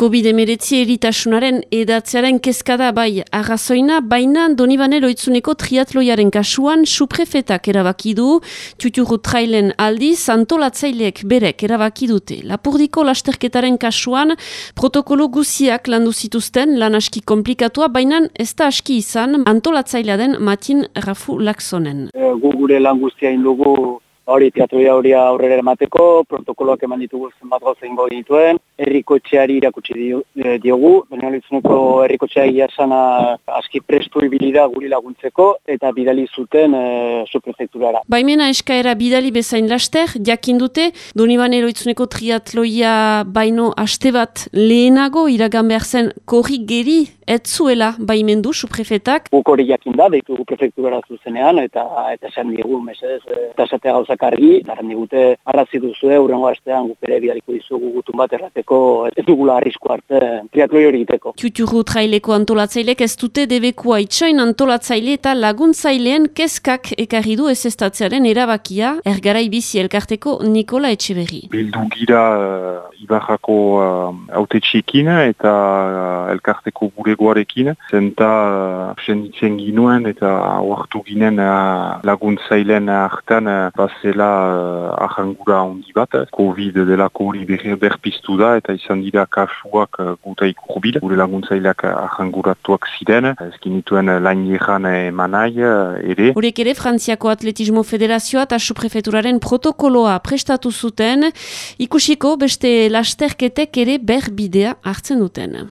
COVID-19 eritasunaren edatzearen kezkada bai arrazoina, baina Donibane loitzuneko triatloiaren kasuan suprefetak erabaki du, tuturu trailen aldi, santolatzaileek berek erabaki dute. Lapurdiko lasterketaren kasuan protokolo guziak landu zituzten lan aski komplikatua, baina ez da aski izan antolatzailea den Matin Rafu Laksonen. E, gu gure lan guztia indugu hori teatroia hori aurrera emateko, protokoloak eman ditugu zenbat gauza ingo dituen, errikotxeari irakutsi e, diogu, baina litzuneko errikotxeari jasana aski prestu ibilida guri laguntzeko, eta bidali zuten e, suprefekturara. Baimena eskaera bidali bezain laster, jakin dute, Donibane eroitzuneko triatloia baino aste bat lehenago iragan behar zen korri geri ez zuela baimendu suprefetak. Guk hori jakin da, deitu prefekturara zuzenean, eta eta esan diegu, mesez, eta esatea gauzak argi, eta digute, arrazi duzu, urrengo astean guk ere bidaliko dizugu gutun bat errateko, ez dugula arrisku arte triatloi hori egiteko. Tuturu traileko antolatzailek ez dute debekua itxoin antolatzaile eta laguntzaileen kezkak ekarri du ez estatzearen erabakia, ergarai bizi elkarteko Nikola Etxeberri. Bildu gira uh, Ibarrako uh, eta uh, elkarteko gure guarekin, zenta uh, senditzen ginuen eta oartu ginen uh, laguntzailen hartan uh, bazela uh, ahangura ondi bat. Covid delako hori berpiztu da eta izan dira kasuak uh, guta ikurbil. Gure laguntzaileak ahanguratuak ziren, ez ginituen uh, lain egan emanai uh, ere. Horek ere Frantziako Atletismo Federazioa eta Suprefeturaren protokoloa prestatu zuten, ikusiko beste lasterketek ere berbidea hartzen duten.